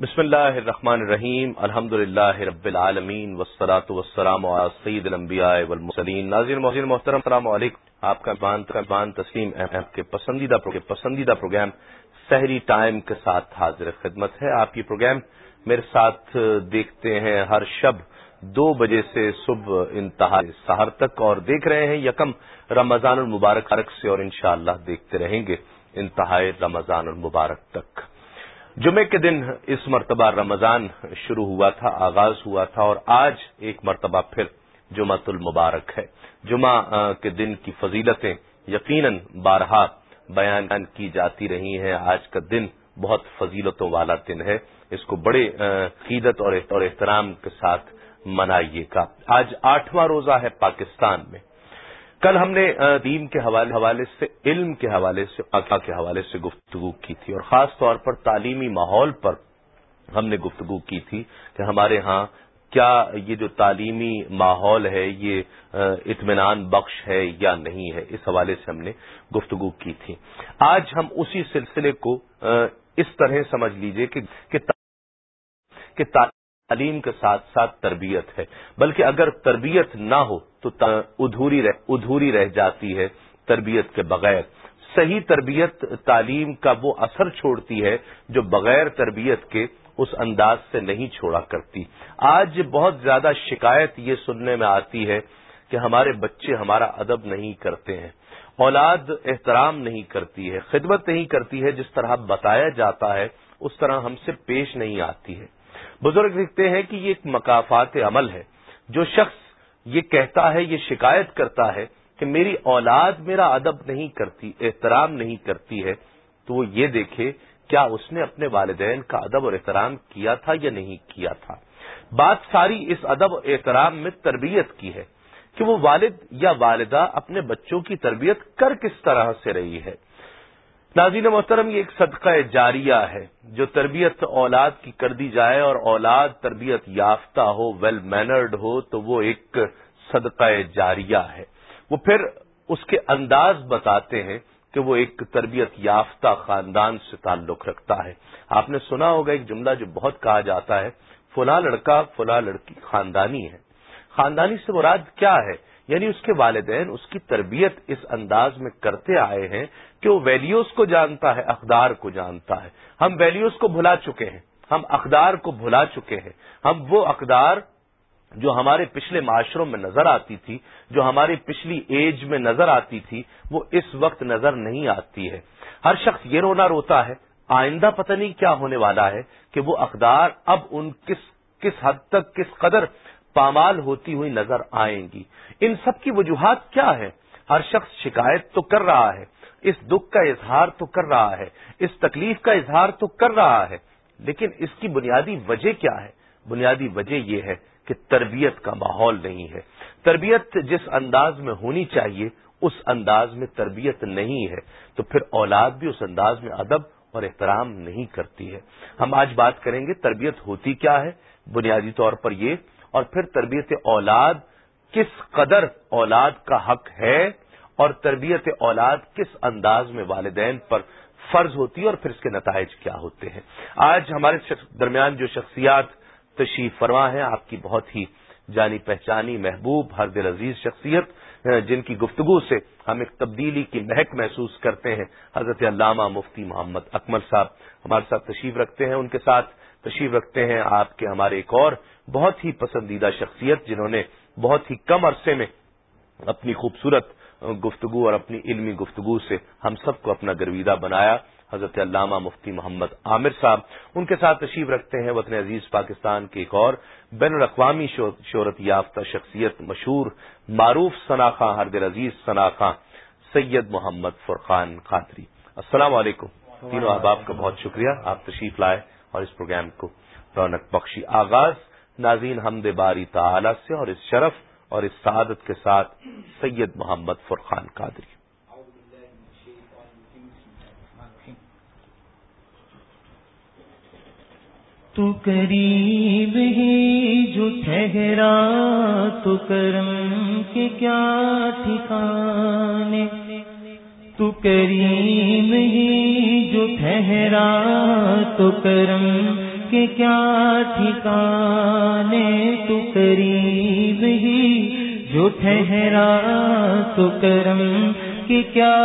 بسم اللہ الرحمن الرحیم الحمد للہ رب العالمین وسلاۃ وسلام سعید الانبیاء والمسلین ناظر محسن محترم، السلام علیکم. آپ کا بان بان تسلیم احمد کے پسندیدہ پسندیدہ پروگرام سحری ٹائم کے ساتھ حاضر خدمت ہے۔ آپ یہ پروگرام میرے ساتھ دیکھتے ہیں ہر شب دو بجے سے صبح انتہا سہر تک اور دیکھ رہے ہیں یکم رمضان المبارک سے اور انشاءاللہ دیکھتے رہیں گے انتہائی رمضان المبارک تک۔ جمعے کے دن اس مرتبہ رمضان شروع ہوا تھا، آغاز ہوا تھا اور آج ایک مرتبہ پھر جمعہ المبارک ہے۔ جمعہ کے دن کی فضیلتیں یقیناً بارہا بیان کی جاتی رہی ہیں۔ آج کا دن بہت فضیلتوں والا دن ہے۔ اس کو بڑے قیدت اور احترام کے ساتھ منائیے گا۔ آج آٹھواں روزہ ہے پاکستان میں۔ کل ہم نے دین کے حوالے حوالے سے، علم کے حوالے سے، آقا کے حوالے سے گفتگو کی تھی اور خاص طور پر تعلیمی ماحول پر ہم نے گفتگو کی تھی کہ ہمارے ہاں کیا یہ جو تعلیمی ماحول ہے، یہ اطمینان بخش ہے یا نہیں ہے، اس حوالے سے ہم نے گفتگو کی تھی۔ آج ہم اسی سلسلے کو اس طرح سمجھ لیجیے کہ تعلیم کے ساتھ ساتھ تربیت ہے۔ بلکہ اگر تربیت نہ ہو تو ادھوری رہ ادھوری رہ جاتی ہے تربیت کے بغیر۔ صحیح تربیت تعلیم کا وہ اثر چھوڑتی ہے جو بغیر تربیت کے اس انداز سے نہیں چھوڑا کرتی۔ آج بہت زیادہ شکایت یہ سننے میں آتی ہے کہ ہمارے بچے ہمارا ادب نہیں کرتے ہیں۔ اولاد احترام نہیں کرتی ہے، خدمت نہیں کرتی ہے، جس طرح بتایا جاتا ہے، اس طرح ہم سے پیش نہیں آتی ہے۔ بزرگ لکھتے ہیں کہ یہ ایک مقافات عمل ہے۔ جو شخص یہ کہتا ہے، یہ شکایت کرتا ہے کہ میری اولاد میرا ادب نہیں کرتی، احترام نہیں کرتی ہے، تو وہ یہ دیکھے، کیا اس نے اپنے والدین کا ادب اور احترام کیا تھا یا نہیں کیا تھا؟ بات ساری اس ادب اور احترام میں تربیت کی ہے کہ وہ والد یا والدہ اپنے بچوں کی تربیت کر کس طرح سے رہی ہے۔ ناظرین محترم، یہ ایک صدقہ جاریہ ہے جو تربیت اولاد کی کر دی جائے اور اولاد تربیت یافتہ ہو ویل مینرڈ ہو، تو وہ ایک صدقہ جاریہ ہے۔ وہ پھر اس کے انداز بتاتے ہیں کہ وہ ایک تربیت یافتہ خاندان سے تعلق رکھتا ہے۔ آپ نے سنا ہوگا ایک جملہ جو بہت کہا جاتا ہے، فلاں لڑکا، فلاں لڑکی خاندانی ہے۔ خاندانی سے مراد کیا ہے؟ یعنی اس کے والدین اس کی تربیت اس انداز میں کرتے آئے ہیں کہ وہ ویلیوز کو جانتا ہے، اقدار کو جانتا ہے۔ ہم ویلیوز کو بھلا چکے ہیں۔ ہم اقدار کو بھلا چکے ہیں۔ ہم وہ اقدار جو ہمارے پچھلے معاشروں میں نظر آتی تھی، جو ہماری پچھلی ایج میں نظر آتی تھی، وہ اس وقت نظر نہیں آتی ہے۔ ہر شخص یہ رونا روتا ہے، آئندہ پتہ نہیں کیا ہونے والا ہے کہ وہ اقدار اب ان کس کس حد تک، کس قدر پامال ہوتی ہوئی نظر آئیں گی۔ ان سب کی وجوہات کیا ہے ہر شخص شکایت تو کر رہا ہے، اس دکھ کا اظہار تو کر رہا ہے، اس تکلیف کا اظہار تو کر رہا ہے، لیکن اس کی بنیادی وجہ کیا ہے؟ بنیادی وجہ یہ ہے کہ تربیت کا ماحول نہیں ہے۔ تربیت جس انداز میں ہونی چاہیے، اس انداز میں تربیت نہیں ہے۔ تو پھر اولاد بھی اس انداز میں ادب اور احترام نہیں کرتی ہے۔ ہم آج بات کریں گے تربیت ہوتی کیا ہے؟ بنیادی طور پر یہ اور پھر تربیت اولاد کس قدر اولاد کا حق ہے اور تربیت اولاد کس انداز میں والدین پر فرض ہوتی ہے اور پھر اس کے نتائج کیا ہوتے ہیں۔ آج ہمارے درمیان جو شخصیات تشریف فرما ہیں، آپ کی بہت ہی جانی پہچانی محبوب، ہر دل عزیز شخصیت جن کی گفتگو سے ہم ایک تبدیلی کی مہک محسوس کرتے ہیں۔ حضرت علامہ مفتی محمد اکمل صاحب ہمارے ساتھ تشریف رکھتے ہیں۔ ان کے ساتھ تشریف رکھتے ہیں آپ کے ہمارے ایک اور بہت ہی پسندیدہ شخصیت جنہوں نے بہت ہی کم عرصے میں اپنی خوبصورت گفتگو اور اپنی علمی گفتگو سے ہم سب کو اپنا گرویدہ بنایا۔ حضرت علامہ مفتی محمد عامر صاحب ان کے ساتھ تشریف رکھتے ہیں وطن عزیز پاکستان کے ایک اور بین الاقوامی شہرت یافتہ شخصیت مشہور معروف ثناخواں ہردر عزیز ثناخواں سید محمد فرقان قادری۔ السلام علیکم۔ تینوں احباب کا بہت شکریہ۔ آپ تشریف لائے۔ اور اس پروگرام کو رونق بخشی آغاز، ناظرین حمد باری تعالی سے اور اس شرف اور اس سعادت کے ساتھ سید محمد فرقان قادری۔ تو قریب ہی جو ٹھہرا، تو کرم کے کیا ٹھکانے؟ تو کریم ہی جو ٹھہرا تو کرم کے کیا ٹھکانے تو قریب ہی جو ٹھہرا تو کرم کے کیا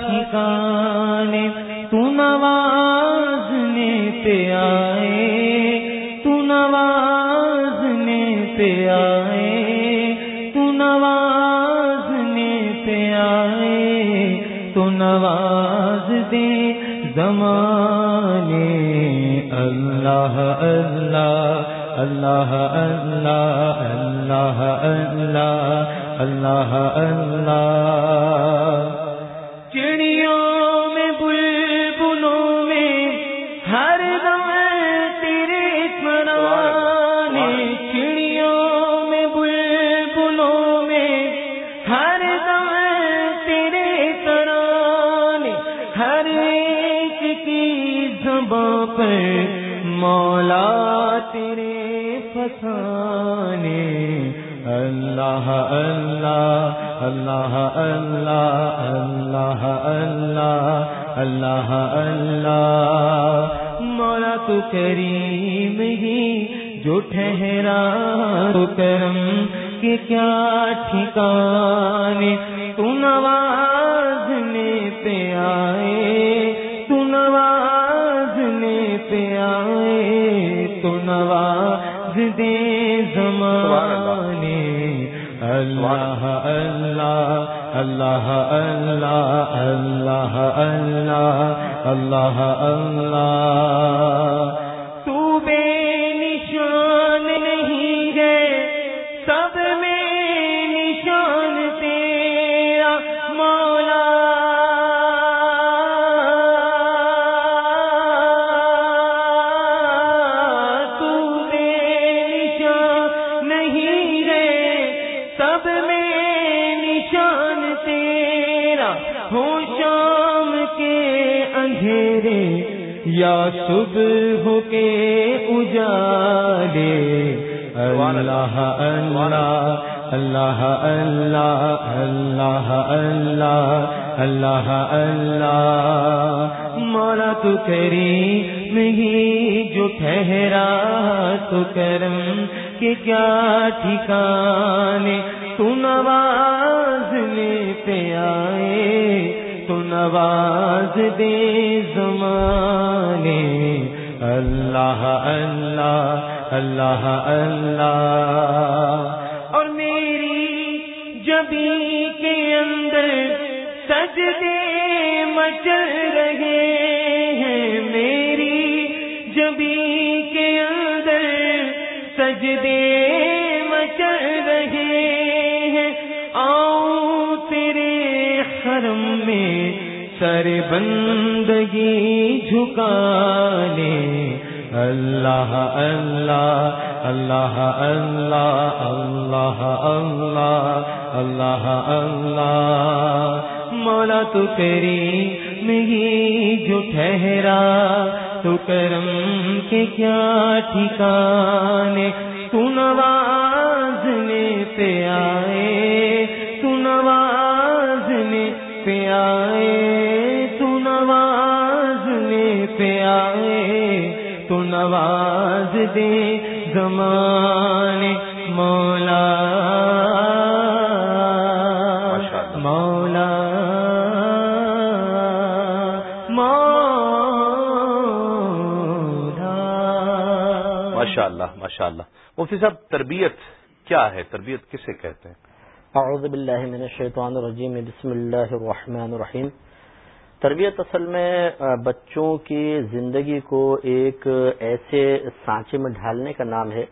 ٹھکانے تو نوازنے پہ آئے تو نوازنے پہ آئے زمانے اللہ اللہ اللہ اللہ اللہ اللہ اللہ اللہ کریم ہی جو ٹھہرا تو کرم کے کیا ٹھکانے تو نوازنے پہ آئے تو نوازنے پہ آئے تو نواز دے زمانے اللہ اللہ اللہ اللہ اللہ اللہ اللہ اللہ صبح کے اجالے۔ اللہ اللہ اللہ اللہ اللہ اللہ اللہ اللہ۔ مولا تو کری نہیں جو ٹھہرا تو کرم کہ کیا ٹھکانے۔ تو نوازنے پہ آئے۔ نواز دے زمانے۔ اللہ اللہ اللہ اللہ۔ سر بندگی جھکانے۔ اللہ اللہ اللہ اللہ اللہ اللہ اللہ۔ اللہ مولا تو تیری نہیں جو ٹھہرا، تو کرم کے کیا ٹھکانے؟ تو نوازنے پہ آئے۔ تو نواز دے زمانے مولا مولا ماشاء اللہ ماشاء اللہ مفتی صاحب تربیت کیا ہے؟ تربیت کسے کہتے ہیں؟ اعوذ باللہ من الشیطان الرجیم بسم اللہ الرحمن الرحیم۔ تربیت اصل میں بچوں کی زندگی کو ایک ایسے سانچے میں ڈھالنے کا نام ہے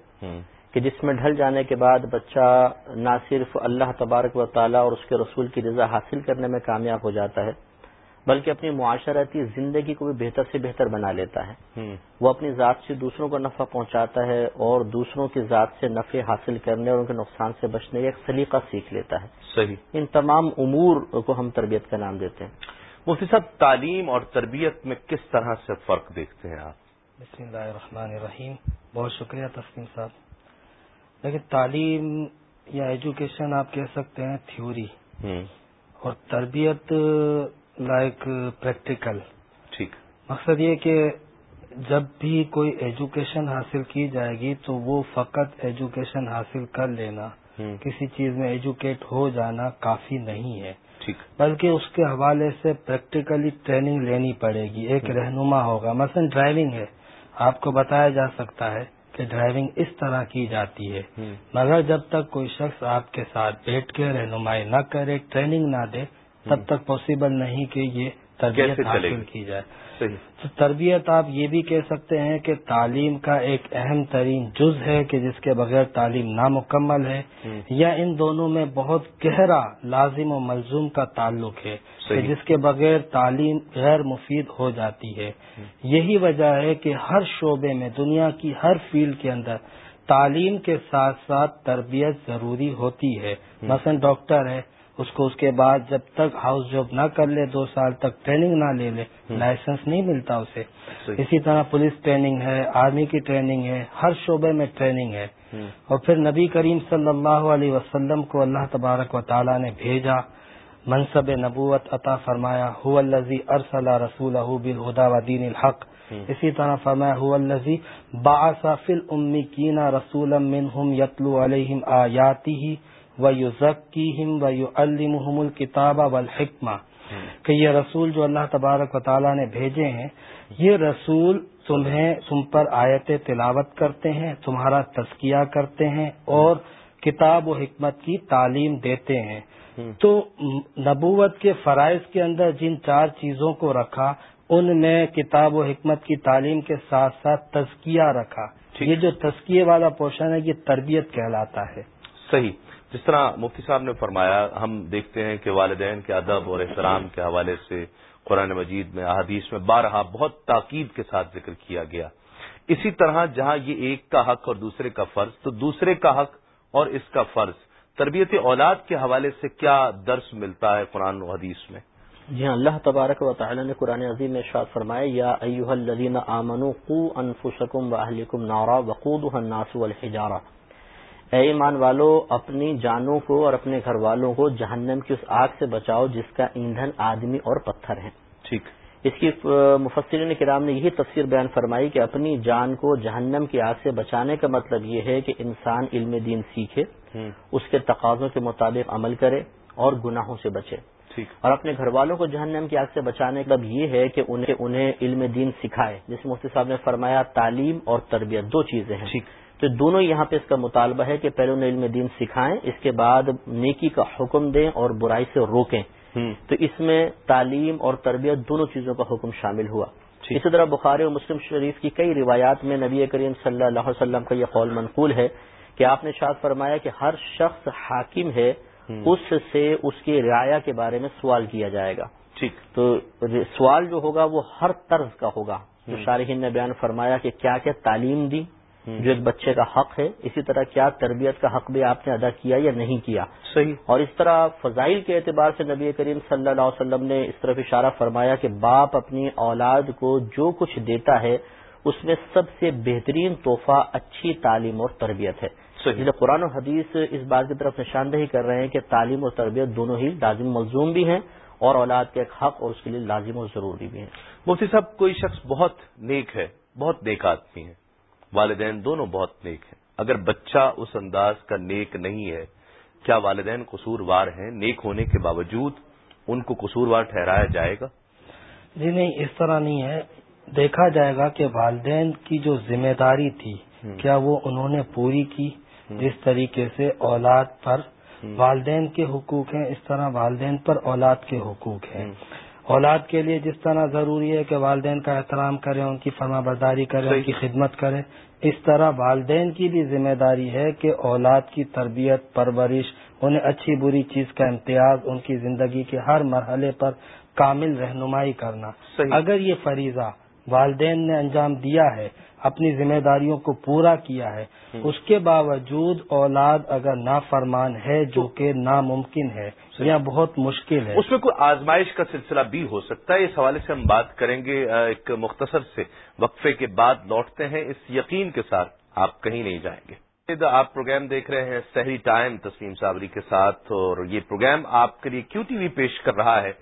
کہ جس میں ڈھل جانے کے بعد بچہ نہ صرف اللہ تبارک و تعالیٰ اور اس کے رسول کی رضا حاصل کرنے میں کامیاب ہو جاتا ہے بلکہ اپنی معاشرتی زندگی کو بھی بہتر سے بہتر بنا لیتا ہے۔ وہ اپنی ذات سے دوسروں کو نفع پہنچاتا ہے اور دوسروں کی ذات سے نفع حاصل کرنے اور ان کے نقصان سے بچنے کا ایک سلیقہ سیکھ لیتا ہے۔ صحیح۔ ان تمام امور کو ہم تربیت کا نام دیتے ہیں۔ مفتی صاحب تعلیم اور تربیت میں کس طرح سے فرق دیکھتے ہیں آپ؟ بسم اللہ الرحمن الرحیم۔ بہت شکریہ تسلیم صاحب۔ لیکن تعلیم یا ایجوکیشن آپ کہہ سکتے ہیں تھیوری۔ اور تربیت لائک پریکٹیکل۔ ٹھیک۔ مقصد یہ کہ جب بھی کوئی ایجوکیشن حاصل کی جائے گی تو وہ فقط ایجوکیشن حاصل کر لینا۔ کسی چیز میں ایجوکیٹ ہو جانا کافی نہیں ہے۔ بلکہ اس کے حوالے سے پریکٹیکلی ٹریننگ لینی پڑے گی ایک رہنما ہوگا۔ مثلا ڈرائیونگ ہے آپ کو بتایا جا سکتا ہے کہ ڈرائیونگ اس طرح کی جاتی ہے۔ مگر جب تک کوئی شخص آپ کے ساتھ بیٹھ کے رہنمائی نہ کرے ٹریننگ نہ دے تب تک پاسبل نہیں کہ یہ تربیت حاصل کی جائے۔ تو تربیت آپ یہ بھی کہہ سکتے ہیں کہ تعلیم کا ایک اہم ترین جز ہے کہ جس کے بغیر تعلیم نامکمل ہے یا ان دونوں میں بہت گہرا لازم و ملزوم کا تعلق ہے کہ جس کے بغیر تعلیم غیر مفید ہو جاتی ہے۔ یہی وجہ ہے کہ ہر شعبے میں دنیا کی ہر فیلڈ کے اندر تعلیم کے ساتھ ساتھ تربیت ضروری ہوتی ہے۔ مثلا ڈاکٹر ہے اس کو اس کے بعد جب تک ہاؤس جاب نہ کر لے دو سال تک ٹریننگ نہ لے لے لائسنس نہیں ملتا اسے۔ اسی طرح پولیس ٹریننگ ہے آرمی کی ٹریننگ ہے ہر شعبے میں ٹریننگ ہے۔ اور پھر نبی کریم صلی اللہ علیہ وسلم کو اللہ تبارک و تعالیٰ نے بھیجا۔ منصب نبوت عطا فرمایا ہو الزی ارسل رسول بالہدا و دین الحق. اسی طرح فرمایا ہو الزی باصافل امی کینا رسول منہم یتلو علیہم آیاتی ہی و یو ذکی ہم۔ و یو المحم الکتاب و الحکمہ کہ یہ رسول جو اللہ تبارک و تعالیٰ نے بھیجے ہیں یہ رسول تمہیں تم پر آیت تلاوت کرتے ہیں تمہارا تزکیہ کرتے ہیں اور کتاب و حکمت کی تعلیم دیتے ہیں۔ تو نبوت کے فرائض کے اندر جن چار چیزوں کو رکھا ان میں کتاب و حکمت کی تعلیم کے ساتھ ساتھ تزکیہ رکھا۔ یہ جو تزکیے والا پورشن ہے یہ تربیت کہلاتا ہے۔ صحیح۔ جس طرح مفتی صاحب نے فرمایا، ہم دیکھتے ہیں کہ والدین کے ادب اور احترام کے حوالے سے قرآن مجید میں، احادیث میں بارہا بہت تاکید کے ساتھ ذکر کیا گیا۔ اسی طرح جہاں یہ ایک کا حق اور دوسرے کا فرض، تو دوسرے کا حق اور اس کا فرض۔ تربیت اولاد کے حوالے سے کیا درس ملتا ہے قرآن و حدیث میں؟ جی ہاں اللہ تبارک و تعالی نے قرآن عظیم میں شاد فرمایا، یا ایوہ الذین آمنوا قو انفسکم و اہلکم نارا وقودها الناس والحجارہ۔ اے ایمان والو اپنی جانوں کو اور اپنے گھر والوں کو جہنم کی اس آگ سے بچاؤ جس کا ایندھن آدمی اور پتھر ہے ٹھیک۔ اس کی مفسرین کرام نے یہی تفسیر بیان فرمائی کہ اپنی جان کو جہنم کی آگ سے بچانے کا مطلب یہ ہے کہ انسان علم دین سیکھے اس کے تقاضوں کے مطابق عمل کرے اور گناہوں سے بچے۔ اور اپنے گھر والوں کو جہنم کی آگ سے بچانے کا یہ ہے کہ انہیں انہیں علم دین سکھائے۔ جس مفتی صاحب نے فرمایا تعلیم اور تربیت دو چیزیں ہیں۔ تو دونوں یہاں پہ اس کا مطالبہ ہے کہ پہلے انہیں علم دین سکھائیں اس کے بعد نیکی کا حکم دیں اور برائی سے روکیں۔ تو اس میں تعلیم اور تربیت دونوں چیزوں کا حکم شامل ہوا۔ اسی طرح بخاری اور مسلم شریف کی کئی روایات میں نبی کریم صلی اللہ علیہ وسلم کا یہ قول منقول ہے کہ آپ نے شاد فرمایا کہ ہر شخص حاکم ہے اس سے اس کی رعایا کے بارے میں سوال کیا جائے گا۔ ٹھیک۔ تو سوال جو ہوگا وہ ہر طرز کا ہوگا۔ جو شارحین نے بیان فرمایا کہ کیا کیا تعلیم دی جو ایک بچے کا حق ہے اسی طرح کیا تربیت کا حق بھی آپ نے ادا کیا یا نہیں کیا۔ صحیح۔ اور اس طرح فضائل کے اعتبار سے نبی کریم صلی اللہ علیہ وسلم نے اس طرف اشارہ فرمایا کہ باپ اپنی اولاد کو جو کچھ دیتا ہے اس میں سب سے بہترین تحفہ اچھی تعلیم اور تربیت ہے۔ جسے قرآن و حدیث اس بات کی طرف نشاندہی کر رہے ہیں کہ تعلیم اور تربیت دونوں ہی لازم ملزوم بھی ہیں اور اولاد کے ایک حق اور اس کے لیے لازم اور ضروری بھی ہیں۔ مفتی صاحب کوئی شخص بہت نیک ہے بہت نیک آدمی ہے والدین دونوں بہت نیک ہیں۔ اگر بچہ اس انداز کا نیک نہیں ہے کیا والدین قصوروار ہیں؟ نیک ہونے کے باوجود ان کو قصوروار ٹھہرایا جائے گا؟ جی نہیں اس طرح نہیں ہے۔ دیکھا جائے گا کہ والدین کی جو ذمہ داری تھی کیا وہ انہوں نے پوری کی؟ جس طریقے سے اولاد پر والدین کے حقوق ہیں اس طرح والدین پر اولاد کے حقوق ہیں۔ اولاد کے لیے جس طرح ضروری ہے کہ والدین کا احترام کریں ان کی فرما برداری کریں ان کی خدمت کریں اس طرح والدین کی بھی ذمہ داری ہے کہ اولاد کی تربیت پرورش انہیں اچھی بری چیز کا امتیاز ان کی زندگی کے ہر مرحلے پر کامل رہنمائی کرنا۔ اگر یہ فریضہ والدین نے انجام دیا ہے اپنی ذمہ داریوں کو پورا کیا ہے۔ اس کے باوجود اولاد اگر نافرمان ہے جو کہ ناممکن ہے یا بہت مشکل ہے۔ اس میں کوئی آزمائش کا سلسلہ بھی ہو سکتا ہے؟ اس حوالے سے ہم بات کریں گے ایک مختصر سے وقفے کے بعد لوٹتے ہیں۔ اس یقین کے ساتھ آپ کہیں نہیں جائیں گے۔ آپ پروگرام دیکھ رہے ہیں سحری ٹائم تسلیم صابری کے ساتھ اور یہ پروگرام آپ کے لیے کیو ٹی وی پیش کر رہا ہے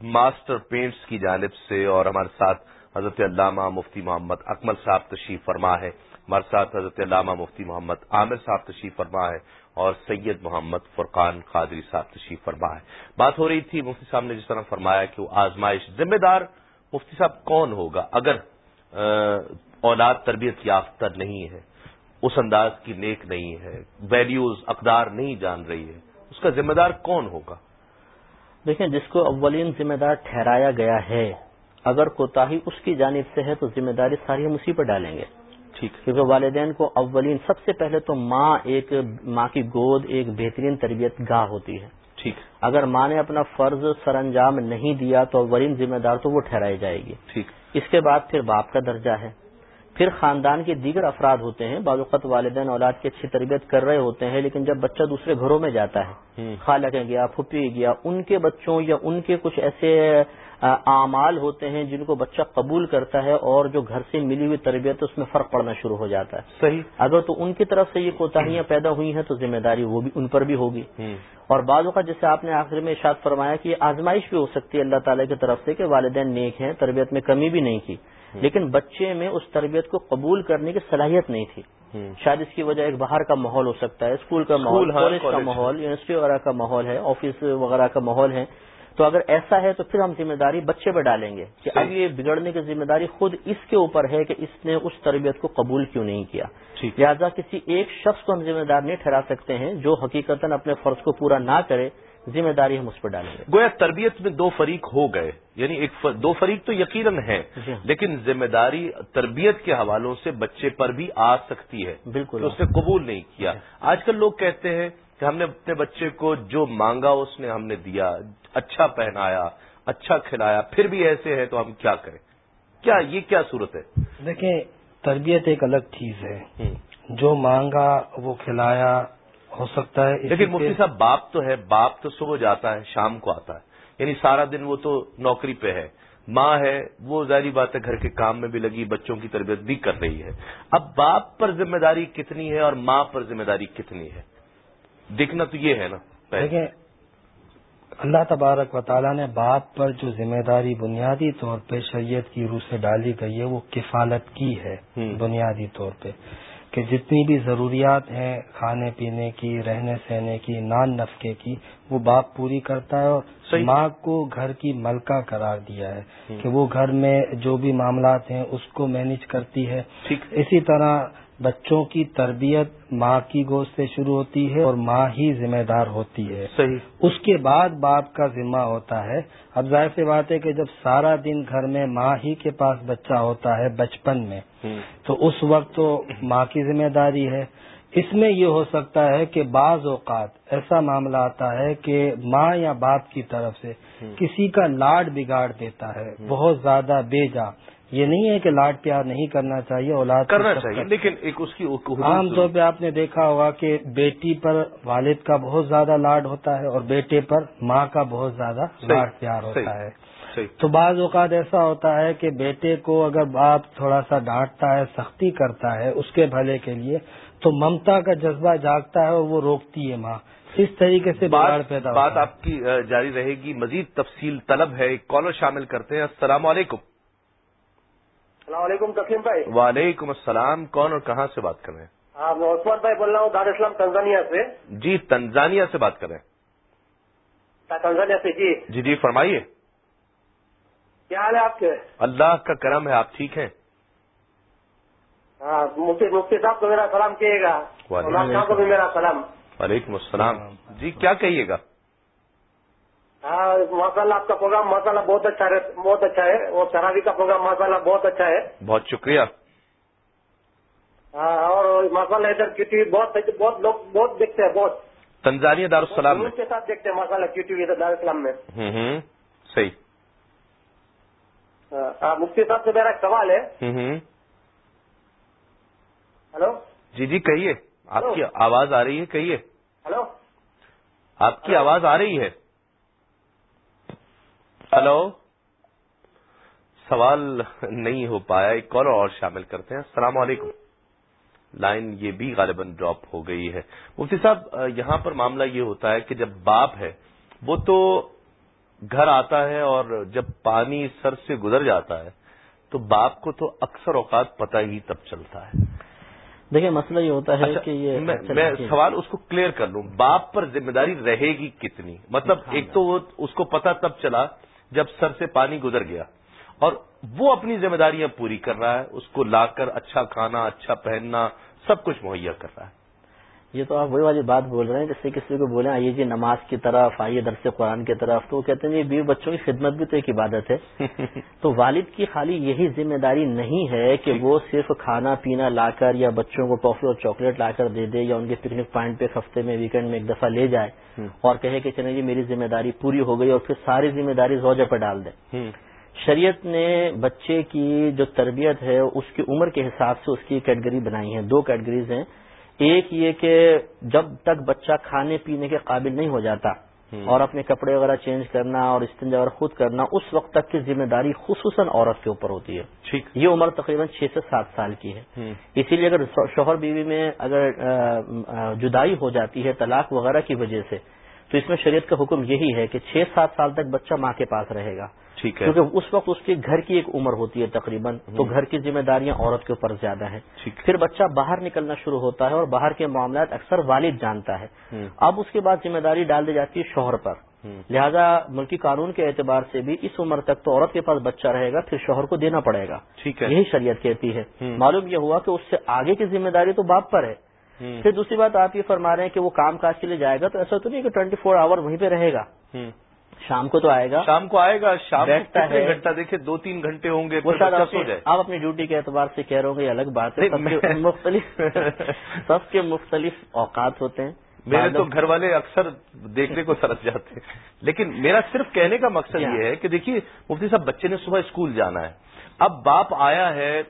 ماسٹر پینٹس کی جانب سے اور ہمارے ساتھ حضرت علامہ مفتی محمد اکمل صاحب تشریف فرما ہے۔ ہمارے ساتھ حضرت علامہ مفتی محمد عامر صاحب تشریف فرما ہے اور سید محمد فرقان قادری صاحب تشریف فرما ہے۔ بات ہو رہی تھی مفتی صاحب نے جس طرح فرمایا کہ وہ آزمائش ذمہ دار مفتی صاحب کون ہوگا؟ اگر اولاد تربیت یافتہ نہیں ہے، اس انداز کی نیک نہیں ہے ویلیوز اقدار نہیں جان رہی ہے، اس کا ذمہ دار کون ہوگا؟ دیکھیں، جس کو اولین ذمہ دار ٹھہرایا گیا ہے اگر کوتا اس کی جانب سے ہے تو ذمہ داری ساری ہم اسی پر ڈالیں گے۔ ٹھیک۔ کیونکہ والدین کو اولین سب سے پہلے تو ماں ایک ماں کی گود ایک بہترین تربیت گاہ ہوتی ہے۔ ٹھیک۔ اگر ماں نے اپنا فرض سر انجام نہیں دیا تو اولین ذمہ دار تو وہ ٹھہرائی جائے گی۔ ٹھیک۔ اس کے بعد پھر باپ کا درجہ ہے۔ پھر خاندان کے دیگر افراد ہوتے ہیں۔ بعض اوقات والدین اولاد کی اچھی تربیت کر رہے ہوتے ہیں لیکن جب بچہ دوسرے گھروں میں جاتا ہے خالہ کے گیا پھپھی گیا ان کے بچوں یا ان کے کچھ ایسے اعمال ہوتے ہیں جن کو بچہ قبول کرتا ہے اور جو گھر سے ملی ہوئی تربیت اس میں فرق پڑنا شروع ہو جاتا ہے۔ صحیح۔ اگر تو ان کی طرف سے یہ کوتاہیاں پیدا ہوئی ہیں تو ذمہ داری وہ بھی ان پر بھی ہوگی۔ اور بعض اوقات جیسے آپ نے آخر میں ارشاد فرمایا کہ یہ آزمائش بھی ہو سکتی ہے اللہ تعالیٰ کی طرف سے کہ والدین نیک ہیں تربیت میں کمی بھی نہیں کی۔ لیکن بچے میں اس تربیت کو قبول کرنے کی صلاحیت نہیں تھی۔ شاید اس کی وجہ ایک باہر کا ماحول ہو سکتا ہے اسکول کا ماحول کالج کا ماحول یونیورسٹی وغیرہ کا ماحول ہے آفس وغیرہ کا ماحول ہے۔ تو اگر ایسا ہے تو پھر ہم ذمہ داری بچے پہ ڈالیں گے کہ اب یہ بگڑنے کی ذمہ داری خود اس کے اوپر ہے کہ اس نے اس تربیت کو قبول کیوں نہیں کیا. لہٰذا کسی ایک شخص کو ہم ذمہ دار نہیں ٹھہرا سکتے ہیں جو حقیقت اپنے فرض کو پورا نہ کرے ذمہ داری ہم اس پر ڈالیں گے. گویا تربیت میں دو فریق ہو گئے. یعنی ایک دو فریق تو یقیناً ہے جی. لیکن ذمہ داری تربیت کے حوالوں سے بچے پر بھی آ سکتی ہے بالکل. اس نے قبول نہیں کیا. جی۔ آج کل لوگ کہتے ہیں کہ ہم نے اپنے بچے کو جو مانگا اس نے ہم نے دیا اچھا پہنایا اچھا کھلایا پھر بھی ایسے ہے تو ہم کیا کریں؟ کیا یہ کیا صورت ہے؟ دیکھیں تربیت ایک الگ چیز ہے۔ جو مانگا وہ کھلایا ہو سکتا ہے لیکن مفتی صاحب باپ تو ہے باپ تو صبح جاتا ہے شام کو آتا ہے۔ یعنی سارا دن وہ تو نوکری پہ ہے۔ ماں ہے وہ ظاہری بات ہے گھر کے کام میں بھی لگی بچوں کی تربیت بھی کر رہی ہے۔ اب باپ پر ذمہ داری کتنی ہے اور ماں پر ذمہ داری کتنی ہے؟ دیکھنا تو یہ ہے نا دیکھیں اللہ تبارک و تعالیٰ نے باپ پر جو ذمہ داری بنیادی طور پہ شریعت کی روح سے ڈالی گئی ہے وہ کفالت کی ہے بنیادی طور پہ۔ کہ جتنی بھی ضروریات ہیں کھانے پینے کی رہنے سہنے کی نان نفقے کی وہ باپ پوری کرتا ہے اور ماں کو گھر کی ملکہ قرار دیا ہے کہ وہ گھر میں جو بھی معاملات ہیں اس کو مینج کرتی ہے۔ اسی طرح بچوں کی تربیت ماں کی گوشت سے شروع ہوتی ہے اور ماں ہی ذمہ دار ہوتی ہے۔ صحیح۔ اس کے بعد باپ کا ذمہ ہوتا ہے۔ اب ظاہر سی بات ہے کہ جب سارا دن گھر میں ماں ہی کے پاس بچہ ہوتا ہے بچپن میں تو اس وقت تو ماں کی ذمہ داری ہے۔ اس میں یہ ہو سکتا ہے کہ بعض اوقات ایسا معاملہ آتا ہے کہ ماں یا باپ کی طرف سے کسی کا لاڈ بگاڑ دیتا ہے بہت زیادہ بے جا۔ یہ نہیں ہے کہ لاڈ پیار نہیں کرنا چاہیے اولاد کرنا چاہیے لیکن ایک اس کی عام طور پہ آپ نے دیکھا ہوگا کہ بیٹی پر والد کا بہت زیادہ لاڈ ہوتا ہے اور بیٹے پر ماں کا بہت زیادہ لاڈ پیار ہوتا ہے۔ تو بعض اوقات ایسا ہوتا ہے کہ بیٹے کو اگر باپ تھوڑا سا ڈانٹتا ہے سختی کرتا ہے اس کے بھلے کے لیے تو ممتا کا جذبہ جاگتا ہے اور وہ روکتی ہے ماں۔ اس طریقے سے بات پیدا بات آپ کی جاری رہے گی۔ مزید تفصیل طلب ہے ایک کالر شامل کرتے ہیں۔ السلام علیکم۔ السلام علیکم تسلیم بھائی۔ وعلیکم السلام کون اور کہاں سے بات کر رہے ہیں؟ ہاں میں عثمان بھائی بول رہا ہوں دار اسلام تنزانیہ سے۔ جی تنزانیہ سے بات کر رہے ہیں۔ تنزانیہ سے جی۔ جی جی فرمائیے۔ کیا حال ہے آپ کے؟ اللہ کا کرم ہے آپ ٹھیک ہیں؟ ہاں مفتی صاحب کو میرا سلام کہیے گا کو بھی میرا سلام۔ وعلیکم السلام۔ جی کیا کہیے گا؟ ہاں ماشاء اللہ آپ کا پروگرام ماشاء اللہ بہت اچھا ہے بہت اچھا ہے اور چراوی کا پروگرام ماشاء اللہ بہت اچھا ہے۔ بہت شکریہ۔ ہاں اور ماشاء اللہ ادھر کیو ٹی وی بہت بہت لوگ بہت دیکھتے ہیں بہت۔ تنزانیہ دارالسلام کے ساتھ دیکھتے ہیں ماشاء اللہ کیو ٹی وی دارالسلام میں۔ صحیح۔ ہاں مفتی صاحب سے میرا ایک سوال ہے۔ ہلو؟ جی جی کہیے۔ آپ کی آواز آ رہی ہے کہیے۔ ہلو؟ آپ کی آواز آ رہی ہے۔ ہلو؟ سوال نہیں ہو پایا ایک کال اور شامل کرتے ہیں۔ السلام علیکم۔ لائن یہ بھی غالباً ڈراپ ہو گئی ہے۔ مفتی صاحب یہاں پر معاملہ یہ ہوتا ہے کہ جب باپ ہے وہ تو گھر آتا ہے اور جب پانی سر سے گزر جاتا ہے تو باپ کو تو اکثر اوقات پتہ ہی تب چلتا ہے۔ دیکھیں مسئلہ یہ ہوتا ہے اچھا، کہ یہ میں سوال اس کو کلیئر کر لوں۔ باپ پر ذمہ داری رہے گی کتنی؟ مطلب ایک تو وہ اس کو پتا تب چلا جب سر سے پانی گزر گیا اور وہ اپنی ذمہ داریاں پوری کر رہا ہے، اس کو لا کر اچھا کھانا اچھا پہننا، سب کچھ مہیا کر رہا ہے۔ یہ تو آپ وہی والی بات بول رہے ہیں جس سے کسی کو بولیں آئیے جی نماز کی طرف آئیے درس قرآن کی طرف۔ تو وہ کہتے ہیں جی بیوی بچوں کی خدمت بھی تو ایک عبادت ہے۔ تو والد کی خالی یہی ذمہ داری نہیں ہے کہ وہ صرف کھانا پینا لا کر یا بچوں کو ٹافی اور چاکلیٹ لا کر دے دے یا ان کے پکنک پوائنٹ پہ ہفتے میں ویکینڈ میں ایک دفعہ لے جائے اور کہے کہ چلیں جی میری ذمہ داری پوری ہو گئی اور پھر ساری ذمہ داری زوجہ پہ ڈال دے شریعت نے بچے کی جو تربیت ہے اس کی عمر کے حساب سے اس کی کیٹگری بنائی ہے۔ دو کیٹگریز ہیں۔ ایک یہ کہ جب تک بچہ کھانے پینے کے قابل نہیں ہو جاتا اور اپنے کپڑے وغیرہ چینج کرنا اور استنجا وغیرہ خود کرنا اس وقت تک کی ذمہ داری خصوصاً عورت کے اوپر ہوتی ہے۔ یہ عمر تقریباً چھ سے سات سال کی ہے۔ اسی لیے اگر شوہر بیوی میں اگر جدائی ہو جاتی ہے طلاق وغیرہ کی وجہ سے تو اس میں شریعت کا حکم یہی ہے کہ چھ سات سال تک بچہ ماں کے پاس رہے گا۔ کیونکہ اس وقت اس کے گھر کی ایک عمر ہوتی ہے تقریباً تو گھر کی ذمہ داریاں عورت کے اوپر زیادہ ہیں۔ پھر بچہ باہر نکلنا شروع ہوتا ہے اور باہر کے معاملات اکثر والد جانتا ہے۔ اب اس کے بعد ذمہ داری ڈال دی جاتی ہے شوہر پر۔ لہذا ملکی قانون کے اعتبار سے بھی اس عمر تک تو عورت کے پاس بچہ رہے گا پھر شوہر کو دینا پڑے گا۔ یہی شریعت کہتی ہے۔ معلوم یہ ہوا کہ اس سے آگے کی ذمہ داری تو باپ پر ہے۔ پھر دوسری بات آپ یہ فرما رہے ہیں کہ وہ کام کاج کے لیے جائے گا تو ایسا تو نہیں کہ ٹوئنٹی فور آور وہیں پہ رہے گا۔ شام کو تو آئے گا۔ شام کو آئے گا شام ہے۔ گھنٹہ؟ دیکھیے دو تین گھنٹے ہوں گے آپ اپنی ڈیوٹی کے اعتبار سے کہہ رہے ہوں گے الگ بات ہے۔ مختلف سب کے مختلف اوقات ہوتے ہیں۔ میرے تو گھر والے اکثر دیکھنے کو سرس جاتے ہیں۔ لیکن میرا صرف کہنے کا مقصد یہ ہے کہ دیکھیے مفتی صاحب بچے نے صبح اسکول جانا ہے۔ اب باپ آیا ہے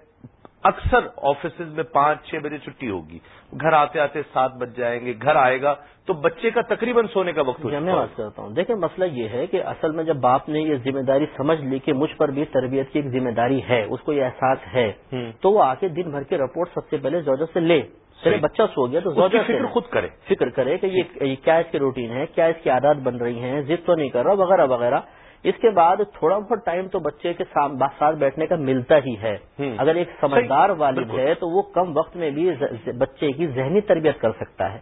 اکثر آفیسز میں پانچ چھ بجے چھٹی ہوگی۔ گھر آتے آتے سات بج جائیں گے گھر آئے گا تو بچے کا تقریباً سونے کا وقت میں بات کرتا ہوں۔ دیکھیں مسئلہ یہ ہے کہ اصل میں جب باپ نے یہ ذمہ داری سمجھ لی کہ مجھ پر بھی تربیت کی ایک ذمہ داری ہے اس کو یہ احساس ہے تو وہ آ کے دن بھر کے رپورٹ سب سے پہلے زوجہ سے لے۔ چلے بچہ سو گیا تو زوجہ فکر خود کرے۔ فکر کرے کہ یہ کیا اس کی روٹین ہے کیا اس کی عادات بن رہی ہیں ضد تو نہیں کر رہا وغیرہ وغیرہ۔ اس کے بعد تھوڑا بہت ٹائم تو بچے کے ساتھ بیٹھنے کا ملتا ہی ہے۔ اگر ایک سمجھدار والد ہے تو وہ کم وقت میں بھی بچے کی ذہنی تربیت کر سکتا ہے۔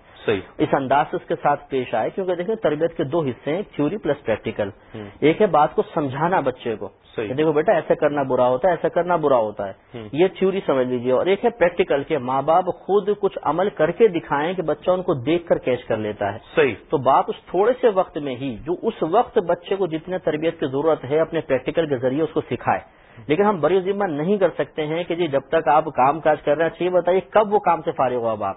اس انداز سے اس کے ساتھ پیش آئے کیونکہ دیکھیں تربیت کے دو حصے ہیں تھیوری پلس پریکٹیکل ایک ہے بات کو سمجھانا بچے کو۔ دیکھو بیٹا ایسا کرنا برا ہوتا ہے ایسا کرنا برا ہوتا ہے۔ یہ تھیوری سمجھ لیجیے اور ایک ہے پریکٹیکل کہ ماں باپ خود کچھ عمل کر کے دکھائیں کہ بچہ ان کو دیکھ کر کیچ کر لیتا ہے۔ صحیح۔ تو باپ اس تھوڑے سے وقت میں ہی جو اس وقت بچے کو جتنے تربیت کی ضرورت ہے اپنے پریکٹیکل کے ذریعے اس کو سکھائے۔ لیکن ہم بڑی ذمہ نہیں کر سکتے ہیں کہ جی جب تک آپ کام کاج کر رہے ہیں اچھا بتائیے کب وہ کام سے فارغ ہوا باپ؟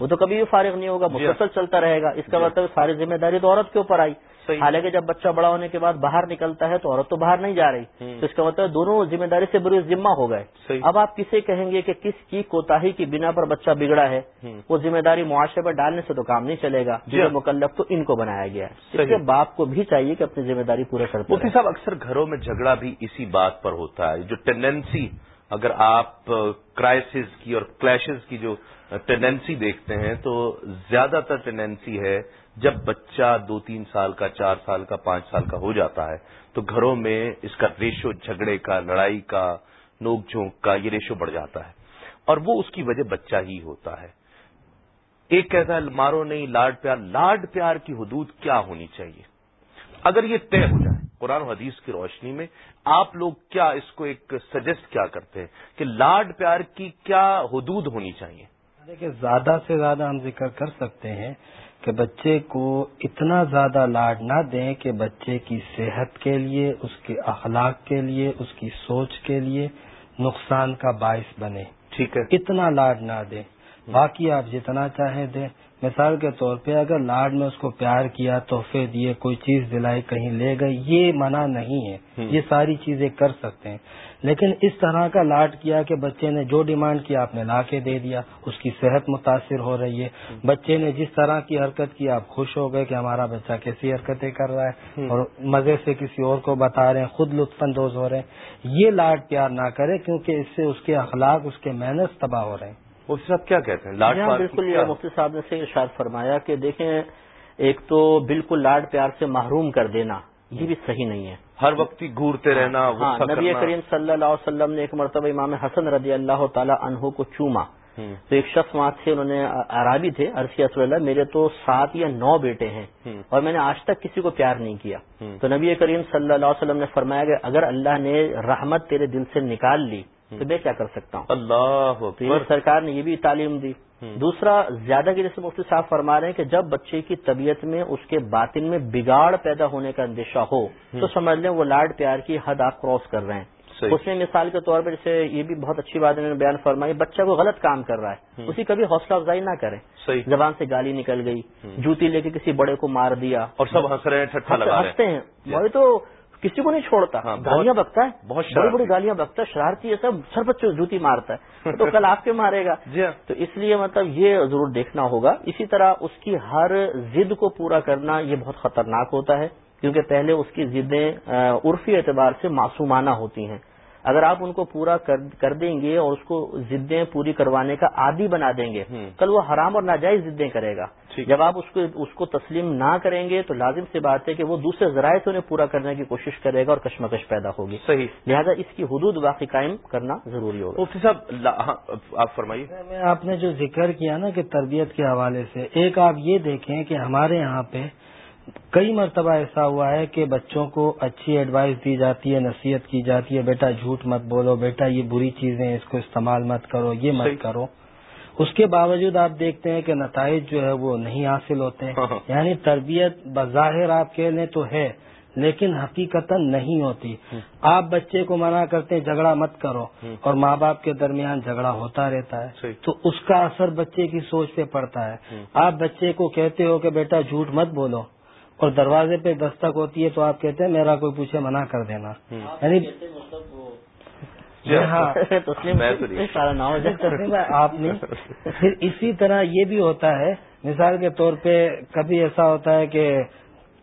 وہ تو کبھی بھی فارغ نہیں ہوگا جی۔ مسلسل چلتا رہے گا۔ اس کا جی۔ مطلب ساری ذمہ داری تو عورت کے اوپر آئی۔ حالانکہ جب بچہ بڑا ہونے کے بعد باہر نکلتا ہے تو عورت تو باہر نہیں جا رہی. تو اس کا مطلب دونوں ذمہ داری سے بری ذمہ ہو گئے. اب آپ کسے کہیں گے کہ کس کی کوتاہی کی بنا پر بچہ بگڑا ہے؟ وہ ذمہ داری معاشرے پر ڈالنے سے تو کام نہیں چلے گا. جی مکلف تو ان کو بنایا گیا ہے. اس کے باپ کو بھی چاہیے کہ اپنی ذمہ داری پورے کرتے مفتی صاحب اکثر گھروں میں جھگڑا بھی اسی بات پر ہوتا ہے. جو ٹینڈنسی اگر آپ کرائسز کی اور کلیشز کی جو ٹینڈنسی دیکھتے ہیں تو زیادہ تر ٹینڈنسی ہے جب بچہ دو تین سال کا، چار سال کا، پانچ سال کا ہو جاتا ہے، تو گھروں میں اس کا ریشو جھگڑے کا، لڑائی کا، نوک جھونک کا، یہ ریشو بڑھ جاتا ہے۔ اور وہ اس کی وجہ بچہ ہی ہوتا ہے۔ ایک کہتا ہے، مارو نہیں، لاڈ پیار۔ لاڈ پیار کی حدود کیا ہونی چاہیے؟ اگر یہ طے ہو جائے قرآن و حدیث کی روشنی میں، آپ لوگ کیا اس کو ایک سجیسٹ کیا کرتے ہیں کہ لاڈ پیار کی کیا حدود ہونی چاہیے؟ دیکھیے زیادہ سے زیادہ ہم ذکر کر سکتے ہیں کہ بچے کو اتنا زیادہ لاڈ نہ دیں کہ بچے کی صحت کے لیے اس کے اخلاق کے لیے اس کی سوچ کے لیے نقصان کا باعث بنے۔ ٹھیک ہے۔ اتنا لاڈ نہ دیں۔ باقی آپ جتنا چاہیں دیں۔ مثال کے طور پہ اگر لاڈ میں اس کو پیار کیا تحفے دیے کوئی چیز دلائی کہیں لے گئے یہ منع نہیں ہے۔ یہ ساری چیزیں کر سکتے ہیں۔ لیکن اس طرح کا لاڈ کیا کہ بچے نے جو ڈیمانڈ کیا آپ نے لا کے دے دیا اس کی صحت متاثر ہو رہی ہے۔ بچے نے جس طرح کی حرکت کی آپ خوش ہو گئے کہ ہمارا بچہ کیسی حرکتیں کر رہا ہے۔ اور مزے سے کسی اور کو بتا رہے ہیں خود لطف اندوز ہو رہے ہیں۔ یہ لاڈ پیار نہ کرے کیونکہ اس سے اس کے اخلاق اس کے محنت تباہ ہو رہے ہیں۔ مفتی صاحب کیا کہتے ہیں؟ لاڈ بالکل یہ مفتی صاحب نے سے ارشاد فرمایا کہ دیکھیں ایک تو بالکل لاڈ پیار سے محروم کر دینا یہ بھی صحیح نہیں ہے۔ ہر وقت ہی گورتے رہنا ہاں نبی کریم صلی اللہ علیہ وسلم نے ایک مرتبہ امام حسن رضی اللہ تعالی عنہ کو چوما۔ تو ایک شخص وہاں تھے انہوں نے عرابی تھے عرصی اللہ میرے تو سات یا نو بیٹے ہیں۔ اور میں نے آج تک کسی کو پیار نہیں کیا۔ تو نبی کریم صلی اللہ علیہ وسلم نے فرمایا کہ اگر اللہ نے رحمت تیرے دل سے نکال لی تو میں کیا کر سکتا ہوں؟ اللہ سرکار نے یہ بھی تعلیم دی۔ دوسرا زیادہ کی جیسے مفتی صاحب فرما رہے ہیں کہ جب بچے کی طبیعت میں اس کے باطن میں بگاڑ پیدا ہونے کا اندیشہ ہو تو سمجھ لیں وہ لاڈ پیار کی حد آپ کراس کر رہے ہیں۔ اس میں مثال کے طور پر جیسے یہ بھی بہت اچھی بات انہوں نے بیان فرمائی بچہ کو غلط کام کر رہا ہے۔ اسی کبھی حوصلہ افزائی نہ کرے زبان سے گالی نکل گئی جوتی لے کے کسی بڑے کو مار دیا۔ اور سب ہنس رہے ہیں ہنستے ہیں۔ وہ تو کسی کو نہیں چھوڑتا ہاں، گالیاں بکتا ہے بہت بڑی بڑی گالیاں بکتا ہے شرارتی ہے سب سر بچوں جوتی مارتا ہے۔ تو کل آپ کے مارے گا۔ جی ہاں۔ تو اس لیے مطلب یہ ضرور دیکھنا ہوگا۔ اسی طرح اس کی ہر ضد کو پورا کرنا یہ بہت خطرناک ہوتا ہے کیونکہ پہلے اس کی ضدیں عرفی اعتبار سے معصومانہ ہوتی ہیں۔ اگر آپ ان کو پورا کر دیں گے اور اس کو ضدیں پوری کروانے کا عادی بنا دیں گے کل وہ حرام اور ناجائز ضدیں کرے گا۔ جب آپ اس کو اس کو تسلیم نہ کریں گے تو لازم سی بات ہے کہ وہ دوسرے ذرائع سے انہیں پورا کرنے کی کوشش کرے گا اور کشمکش پیدا ہوگی۔ صحیح۔ لہذا اس کی حدود واقعی قائم کرنا ضروری ہوگا۔ مفتی صاحب ہاں، آپ فرمائیے۔ میں آپ نے جو ذکر کیا نا کہ تربیت کے حوالے سے ایک آپ یہ دیکھیں کہ ہمارے یہاں پہ کئی مرتبہ ایسا ہوا ہے کہ بچوں کو اچھی ایڈوائس دی جاتی ہے نصیحت کی جاتی ہے بیٹا جھوٹ مت بولو بیٹا یہ بری چیزیں اس کو استعمال مت کرو یہ مت کرو۔ اس کے باوجود آپ دیکھتے ہیں کہ نتائج جو ہے وہ نہیں حاصل ہوتے ہاں، ہاں۔ یعنی تربیت بظاہر آپ کے لیے تو ہے لیکن حقیقت نہیں ہوتی۔ آپ بچے کو منع کرتے ہیں جھگڑا مت کرو۔ اور ماں باپ کے درمیان جھگڑا ہوتا رہتا ہے۔ تو اس کا اثر بچے کی سوچ پہ پڑتا ہے۔ آپ بچے کو کہتے ہو کہ بیٹا جھوٹ مت بولو۔ اور دروازے پہ دستک ہوتی ہے تو آپ کہتے ہیں میرا کوئی پوچھے منع کر دینا۔ یعنی ہاں۔ آپ نے پھر اسی طرح یہ بھی ہوتا ہے مثال کے طور پہ کبھی ایسا ہوتا ہے کہ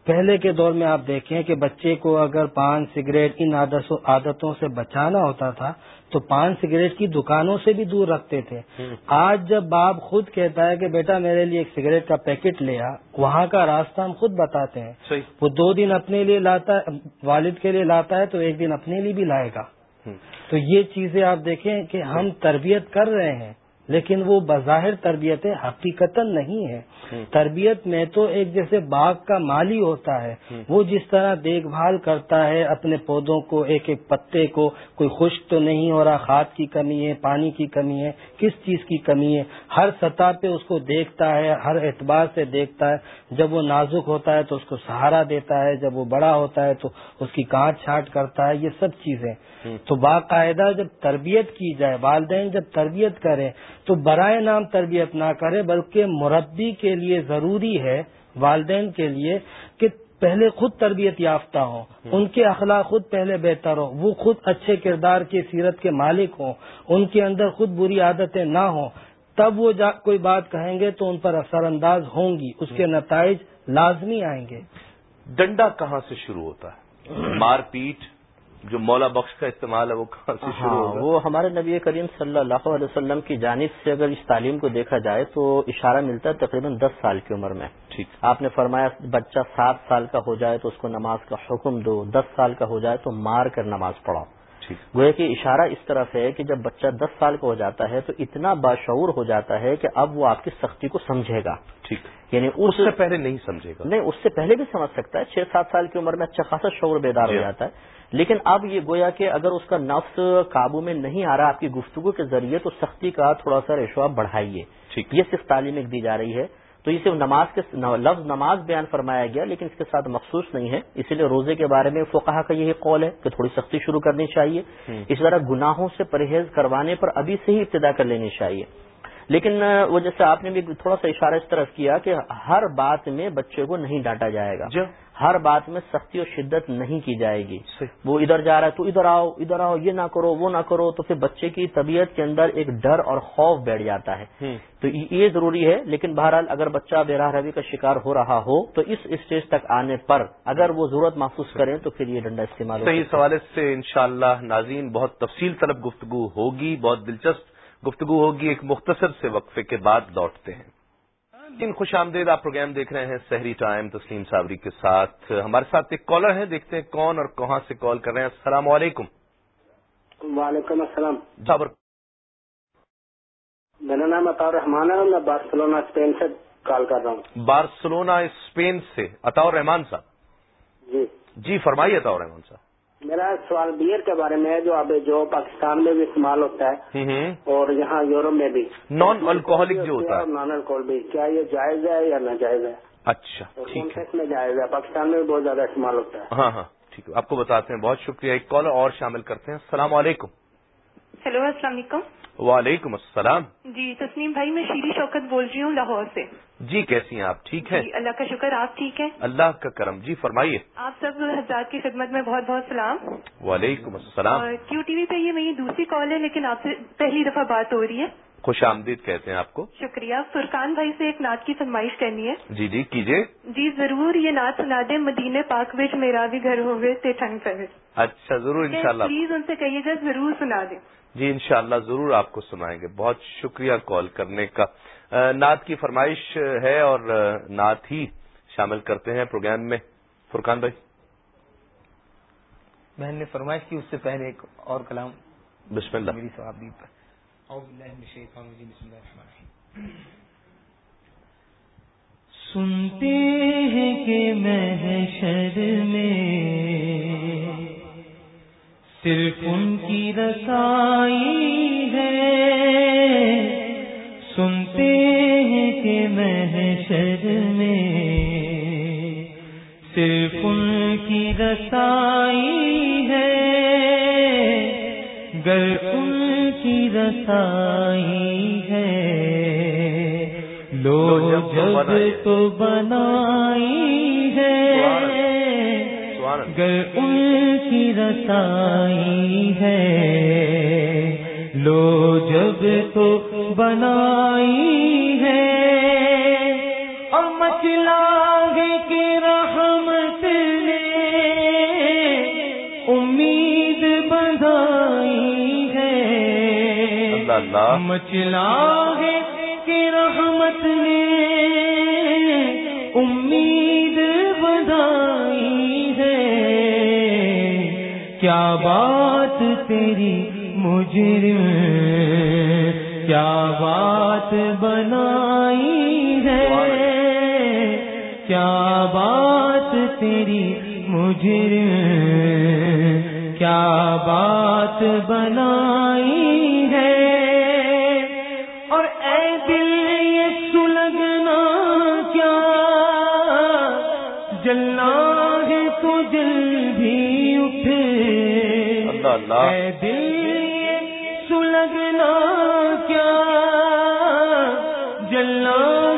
پہلے کے دور میں آپ دیکھیں کہ بچے کو اگر پان سگریٹ ان عادتوں سے بچانا ہوتا تھا تو پان سگریٹ کی دکانوں سے بھی دور رکھتے تھے۔ آج جب باپ خود کہتا ہے کہ بیٹا میرے لیے ایک سگریٹ کا پیکٹ لیا وہاں کا راستہ ہم خود بتاتے ہیں۔ وہ دو دن اپنے لیے لاتا والد کے لیے لاتا ہے تو ایک دن اپنے لیے بھی لائے گا۔ تو یہ چیزیں آپ دیکھیں کہ ہم تربیت کر رہے ہیں۔ لیکن وہ بظاہر تربیت حقیقت نہیں ہے تربیت میں تو ایک جیسے باغ کا مالی ہوتا ہے۔ وہ جس طرح دیکھ بھال کرتا ہے اپنے پودوں کو ایک ایک پتے کو کوئی خشک تو نہیں ہو رہا کھاد کی کمی ہے پانی کی کمی ہے کس چیز کی کمی ہے؟ ہر سطح پہ اس کو دیکھتا ہے ہر اعتبار سے دیکھتا ہے۔ جب وہ نازک ہوتا ہے تو اس کو سہارا دیتا ہے جب وہ بڑا ہوتا ہے تو اس کی کانٹ چھانٹ کرتا ہے یہ سب چیزیں۔ تو باقاعدہ جب تربیت کی جائے والدین جب تربیت کریں تو برائے نام تربیت نہ کرے بلکہ مربی کے لیے ضروری ہے والدین کے لیے کہ پہلے خود تربیت یافتہ ہوں۔ ان کے اخلاق خود پہلے بہتر ہوں۔ وہ خود اچھے کردار کی سیرت کے مالک ہوں۔ ان کے اندر خود بری عادتیں نہ ہوں۔ تب وہ کوئی بات کہیں گے تو ان پر اثر انداز ہوں گی۔ اس کے نتائج لازمی آئیں گے۔ ڈنڈا کہاں سے شروع ہوتا ہے؟ مار پیٹ جو مولا بخش کا استعمال ہے وہ کہاں سے شروع ہاں، وہ ہمارے نبی کریم صلی اللہ علیہ وسلم کی جانب سے اگر اس تعلیم کو دیکھا جائے تو اشارہ ملتا ہے تقریباً دس سال کی عمر میں۔ ٹھیک۔ آپ نے فرمایا بچہ سات سال کا ہو جائے تو اس کو نماز کا حکم دو دس سال کا ہو جائے تو مار کر نماز پڑھاؤ۔ گویا کہ اشارہ اس طرف ہے کہ جب بچہ دس سال کا ہو جاتا ہے تو اتنا باشعور ہو جاتا ہے کہ اب وہ آپ کی سختی کو سمجھے گا۔ ٹھیک۔ یعنی اس سے پہلے نہیں سمجھے گا۔ نہیں اس سے پہلے بھی سمجھ سکتا ہے چھ سات سال کی عمر میں اچھا خاصا شعور بیدار ہو جی۔ جاتا ہے۔ لیکن اب یہ گویا کہ اگر اس کا نفس قابو میں نہیں آ رہا آپ کی گفتگو کے ذریعے تو سختی کا تھوڑا سا ریشو آپ بڑھائیے یہ صرف تعلیم ایک دی جا رہی ہے۔ تو یہ صرف نماز کے لفظ نماز بیان فرمایا گیا لیکن اس کے ساتھ مخصوص نہیں ہے۔ اسی لیے روزے کے بارے میں فقہ کا یہی قول ہے کہ تھوڑی سختی شروع کرنی چاہیے۔ اس طرح گناہوں سے پرہیز کروانے پر ابھی سے ہی ابتدا کر لینی چاہیے۔ لیکن وہ جیسے آپ نے بھی تھوڑا سا اشارہ اس طرف کیا کہ ہر بات میں بچے کو نہیں ڈانٹا جائے گا۔ جو ہر بات میں سختی اور شدت نہیں کی جائے گی۔ وہ ادھر جا رہا ہے تو ادھر آؤ ادھر آؤ یہ نہ کرو وہ نہ کرو تو پھر بچے کی طبیعت کے اندر ایک ڈر اور خوف بیٹھ جاتا ہے۔ تو یہ ضروری ہے لیکن بہرحال اگر بچہ بے روی کا شکار ہو رہا ہو تو اس اسٹیج تک آنے پر اگر وہ ضرورت محسوس کریں تو پھر یہ ڈنڈا استعمال صحیح سوال سے انشاءاللہ ناظرین بہت تفصیل طلب گفتگو ہوگی بہت دلچسپ گفتگو ہوگی ایک مختصر سے وقفے کے بعد لوٹتے ہیں۔ دن خوش آمدید آپ پروگرام دیکھ رہے ہیں سحری ٹائم تسلیم صابری کے ساتھ۔ ہمارے ساتھ ایک کالر ہیں دیکھتے ہیں کون اور کہاں سے کال کر رہے ہیں۔ السلام علیکم۔ وعلیکم السلام۔ جابر میرا نام اطور رحمان ہے میں بارسلونا اسپین سے کال کر رہا ہوں۔ بارسلونا اسپین سے۔ اطور رحمان صاحب۔ جی۔ جی فرمائیے اطور رحمان صاحب۔ میرا سوال بیئر کے بارے میں ہے جو اب جو پاکستان میں بھی استعمال ہوتا ہے اور یہاں یورپ میں بھی۔ نان الکوہلک جو ہوتا ہے۔ نان الکوہل بھی کیا یہ جائز ہے یا ناجائز ہے؟ اچھا ٹھیک میں جائز ہے پاکستان میں بھی بہت زیادہ استعمال ہوتا ہے۔ ہاں ہاں ٹھیک ہے۔ آپ کو بتاتے ہیں بہت شکریہ۔ ایک کالر اور شامل کرتے ہیں۔ السلام علیکم۔ ہیلو السلام علیکم۔ وعلیکم السلام۔ جی تسنیم بھائی میں شیری شوکت بول رہی ہوں لاہور سے۔ جی کیسی ہیں آپ؟ ٹھیک ہے جی اللہ کا شکر آپ ٹھیک ہیں؟ اللہ کا کرم۔ جی فرمائیے۔ آپ سب حضرات کی خدمت میں بہت بہت سلام۔ وعلیکم السلام۔ کیو ٹی وی پہ یہ میری دوسری کال ہے لیکن آپ سے پہلی دفعہ بات ہو رہی ہے۔ خوش آمدید کہتے ہیں آپ کو۔ شکریہ۔ فرقان بھائی سے ایک نعت کی فرمائش کرنی ہے۔ جی جی کیجیے۔ جی ضرور یہ نعت سنا دیں۔ مدینے پاک وچ میرا بھی گھر ہوئے تے ٹھنگ پہ اچھا ضرور انشاءاللہ۔ پلیز ان سے کہیے گا ضرور سنا دیں۔ جی انشاءاللہ ضرور آپ کو سنائیں گے۔ بہت شکریہ کال کرنے کا۔ نعت کی فرمائش ہے اور نعت ہی شامل کرتے ہیں پروگرام میں۔ فرقان بھائی۔ بہن نے فرمائش کی اس سے پہلے ایک اور کلام بسم اللہ۔ میری صحابی پر۔ اعوذ باللہ من الشیطان الرجیم۔ بسم اللہ الرحمن الرحیم۔ سنتے ہیں کہ محشر میں صرف ان کی رسائی ہے۔ سنتے ہیں کہ محشر میں صرف ان کی رسائی ہے۔ گر ان کی رسائی ہے۔ لو جب تو بنائی ہے۔ گر ان کی رسائی ہے۔ لو جب تو بنائی ہے۔ اور مچلا ہے کہ رحمت نے امید بندائی ہے۔ مچلا ہے کیا بات تیری مجرم کیا بات بنائی ہے؟ کیا بات تیری مجرم کیا بات بنائی اللہ دل سلگنا کیا؟ جلنا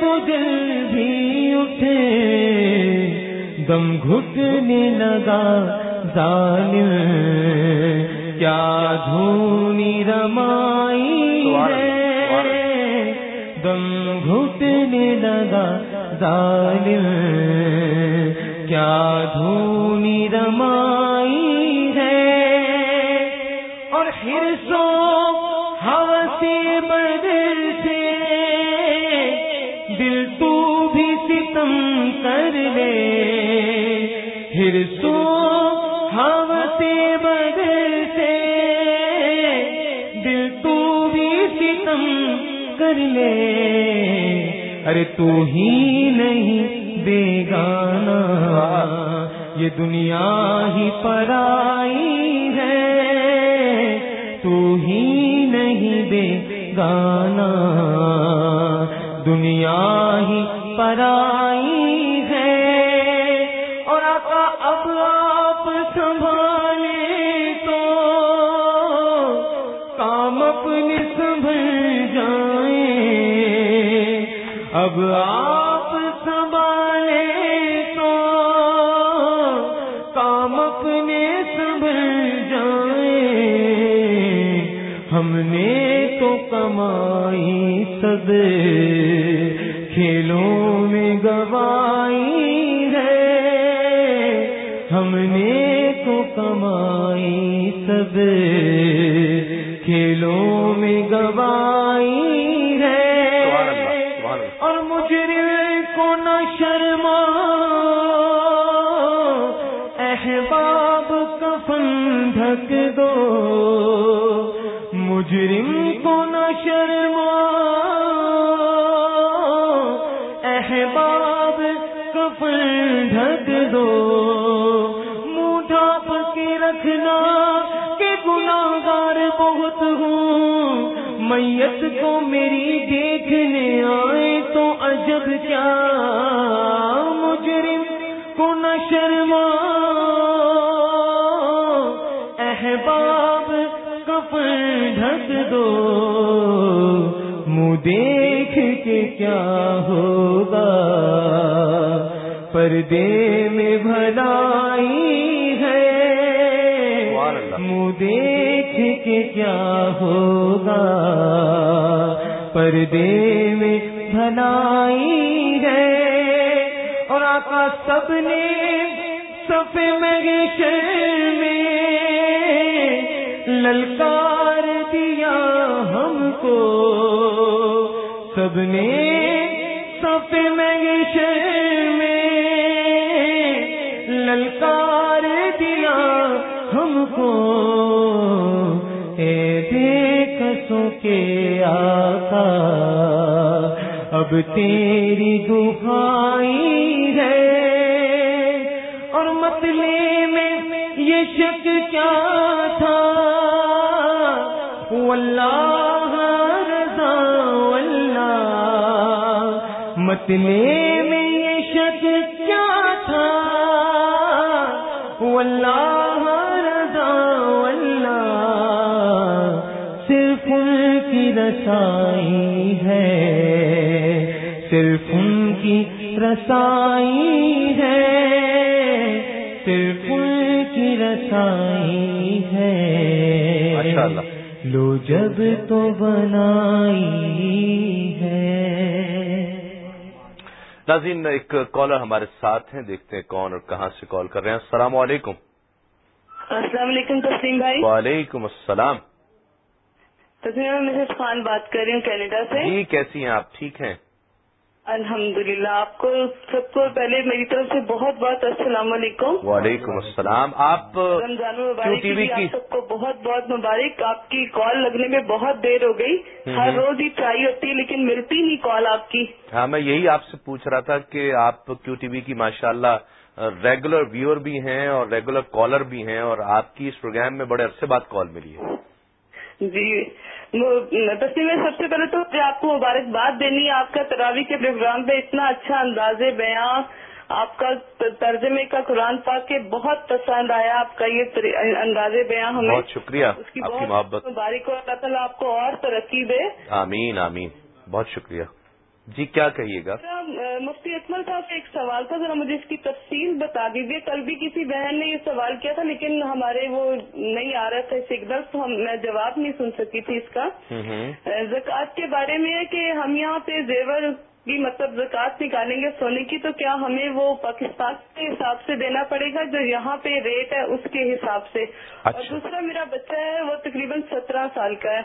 تو جل بھی اٹھے۔ دم گھٹنے لگا ظالم۔ کیا دھونی رمائی ہے؟ دم گھٹنے لگا ظالم۔ کیا دھونی رمائی سو ہنسی بدل سے دل تو بھی ستم کر لے۔ پھر سو ہنسی بدل سے دل تو بھی ستم کر لے۔ ارے تو ہی نہیں دے بیگانا یہ دنیا ہی پرائی نہیں بے گانا۔ دنیا ہی پرائی ہے۔ اور آقا اب آپ سنبھالے تو کام اپنے سنبھل جائیں اب آپ سب کھیلوں میں گوائی ہے۔ ہم نے تو کمائی سب کھیلوں میں گوائی ہے۔ سبحان اللہ سبحان اللہ۔ اور نہ شرما احباب کفن ڈھک دو۔ مجرم کو میری دیکھنے آئے تو عجب کیا مجرم کو نہ شرما۔ احباب کفن ڈھک دو۔ منہ دیکھ کے کیا ہوگا؟ پردے میں بھلائی ہے۔ منہ دیکھ کے کیا ہوگا؟ پردے میں بھلائی ہے اور آقا سب نے سفے میں میں للکار دیا ہم کو۔ سب نے سفے میں میں للکار دیا ہم کو۔ اے بے کسوں کے آقا، اب تیری دہائی ہے۔ اور متلے میں یہ شک کیا تھا؟ واللہ رضا واللہ متلے میں یہ شک کیا تھا؟ واللہ رسائی ہے۔ صرف ان کی رسائی ہے۔ صرف ان کی رسائی ہے۔ لو جب تو بنائی ہے۔ ناظرین ایک کالر ہمارے ساتھ ہیں۔ دیکھتے ہیں کون اور کہاں سے کال کر رہے ہیں۔ السلام علیکم۔ السلام علیکم تسلیم بھائی۔ وعلیکم السلام۔ تسلیم میں مسز خان بات کر رہی ہوں کینیڈا سے۔ جی کیسی ہیں آپ؟ ٹھیک ہیں؟ الحمد للہ آپ کو سب کو پہلے میری طرف سے بہت بہت السلام علیکم۔ وعلیکم السلام۔ آپ رمضان مبارک ٹی وی کی آپ سب کو بہت بہت مبارک۔ آپ کی کال لگنے میں بہت دیر ہو گئی۔ ہر روز ہی ٹرائی ہوتی ہے لیکن ملتی نہیں کال آپ کی۔ ہاں میں یہی آپ سے پوچھ رہا تھا کہ آپ کیو ٹی وی کی ماشاء اللہ ریگولر ویور بھی ہیں اور ریگولر کالر بھی ہیں اور آپ کی اس پروگرام میں بڑے عرصے بعد کال ملی ہے۔ جی تسلیم سب سے پہلے تو آپ کو مبارکباد دینی ہے آپ کا تراوی کے پروگرام پہ اتنا اچھا انداز بیاں آپ کا ترجمے کا قرآن پاک کے بہت پسند آیا آپ کا یہ انداز بیاں ہمیں بہت شکریہ اس کی آپ کی بہت محبت۔ مبارک ہو اللہ تعالیٰ آپ کو اور ترقی دے۔ آمین آمین بہت شکریہ۔ جی کیا کہیے گا؟ مفتی اکمل صاحب سے ایک سوال تھا ذرا مجھے اس کی تفصیل بتا دیجیے کل بھی کسی بہن نے یہ سوال کیا تھا لیکن ہمارے وہ نہیں آ رہا تھا سگنل تو ہم میں جواب نہیں سن سکی تھی اس کا۔ زکوٰۃ کے بارے میں ہے کہ ہم یہاں پہ زیور کی مطلب زکوٰۃ نکالیں گے سونے کی تو کیا ہمیں وہ پاکستان کے حساب سے دینا پڑے گا جو یہاں پہ ریٹ ہے اس کے حساب سے؟ اور اچھا۔ دوسرا میرا بچہ ہے وہ تقریباً سترہ سال کا ہے۔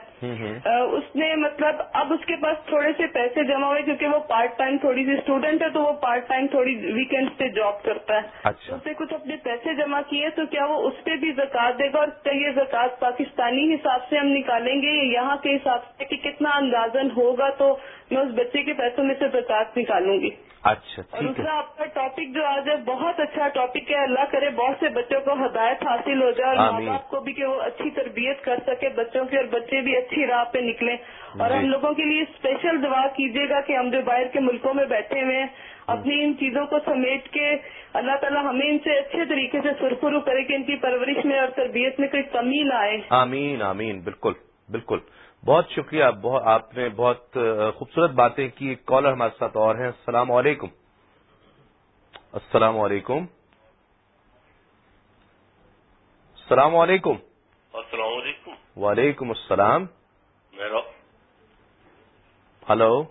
اس نے مطلب اب اس کے پاس تھوڑے سے پیسے جمع ہوئے کیونکہ وہ پارٹ ٹائم تھوڑی سی اسٹوڈنٹ ہے تو وہ پارٹ ٹائم تھوڑی ویکینڈ پہ جاب کرتا ہے۔ اچھا۔ اس نے کچھ اپنے پیسے جمع کیے تو کیا وہ اس پہ بھی زکات دے گا؟ اور کیا یہ زکات پاکستانی حساب سے ہم نکالیں گے؟ یہاں کے حساب سے کہ کتنا اندازن ہوگا؟ تو میں اس بچے کے پیسوں میں سے زکات نکالوں گی۔ اچھا اور دوسرا آپ کا ٹاپک جو آج ہے بہت اچھا ٹاپک ہے۔ اللہ کرے بہت سے بچوں کو ہدایت حاصل ہو جائے اور ماں۔ باپ کو بھی کہ وہ اچھی تربیت کر سکے بچوں کی اور بچے بھی اچھی راہ پہ نکلیں۔ اور جی۔ ہم لوگوں کے لیے اسپیشل دعا کیجیے گا کہ ہم جو باہر کے ملکوں میں بیٹھے ہوئے ہیں اپنی ان چیزوں کو سمیٹ کے اللہ تعالیٰ ہمیں ان سے اچھے طریقے سے سرخرو کرے کہ ان کی پرورش میں اور تربیت میں کوئی کمی نہ آئے۔ آمین آمین بالکل۔ بالکل۔ بہت شکریہ بہت آپ نے بہت خوبصورت باتیں کی۔ ایک کالر ہمارے ساتھ اور ہیں۔ السلام علیکم۔ السلام علیکم۔ السلام علیکم۔ السلام علیکم۔ وعلیکم السلام۔ میرا ہلو۔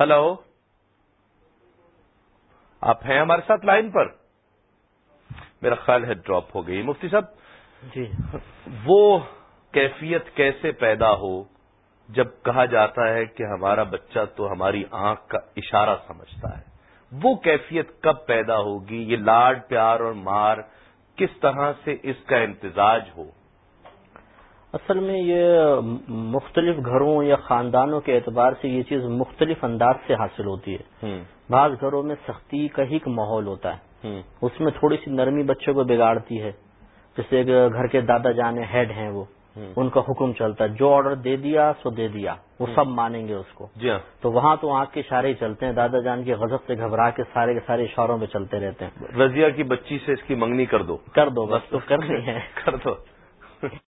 ہلو۔ آپ ہیں ہمارے ساتھ لائن پر؟ میرا خیال ہے ڈراپ ہو گئی۔ مفتی صاحب جی۔ وہ کیفیت کیسے پیدا ہو جب کہا جاتا ہے کہ ہمارا بچہ تو ہماری آنکھ کا اشارہ سمجھتا ہے۔ وہ کیفیت کب پیدا ہوگی؟ یہ لاڈ پیار اور مار کس طرح سے اس کا امتزاج ہو؟ اصل میں یہ مختلف گھروں یا خاندانوں کے اعتبار سے یہ چیز مختلف انداز سے حاصل ہوتی ہے۔ بعض گھروں میں سختی کا ہی ایک ماحول ہوتا ہے۔ اس میں تھوڑی سی نرمی بچوں کو بگاڑتی ہے۔ جیسے گھر کے دادا جانے ہیڈ ہیں وہ ان کا حکم چلتا ہے جو آرڈر دے دیا سو دے دیا وہ سب مانیں گے اس کو۔ جی ہاں۔ تو وہاں تو آنکھ کے اشارے ہی چلتے ہیں دادا جان کے غضب سے گھبرا کے سارے کے سارے اشاروں میں چلتے رہتے ہیں۔ رضیہ کی بچی سے اس کی منگنی کر دو۔ کر دو بس تو کرنی ہے۔ کر دو۔